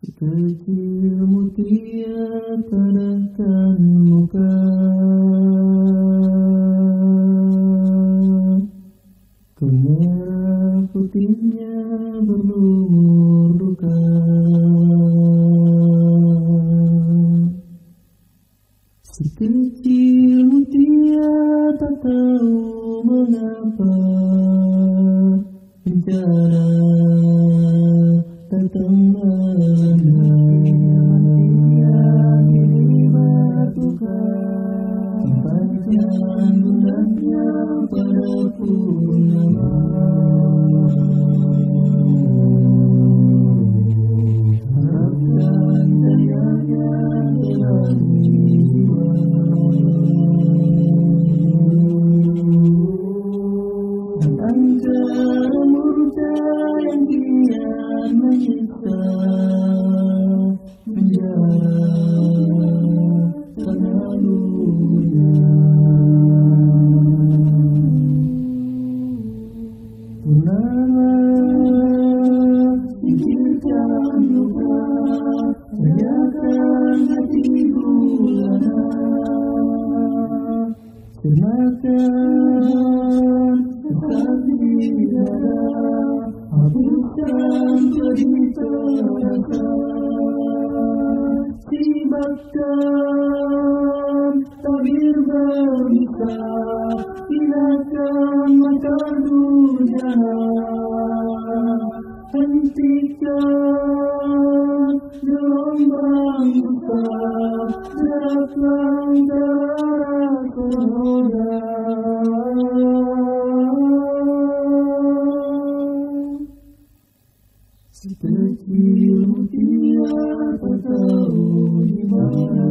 Sekecil mutia tanahkan muka. Kemerah putihnya berlumur duka. Sekecil mutia tak tahu mengapa. Bencana Tempatkan bundanya pada purnama Harapkan yang Penjara Purnama singkirkan luka Tanyakan hati bulana Cernakan tetap di dada Hapuskan cerita rasa Sibatkan tabir berbisa Makar durjana Hentikan gelombang duka Datang darah saudara Sekecil mutia tak tahu di mana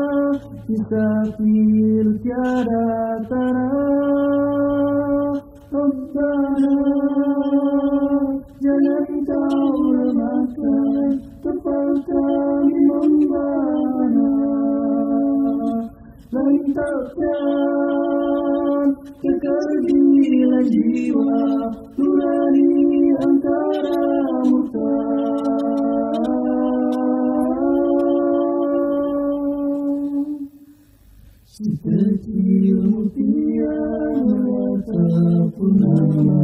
disafir tiada tara Rabbana jangan kau lemahkan kepal kami membara. Lantakkan kekerdilan jiwa Nurani antara Sapurama.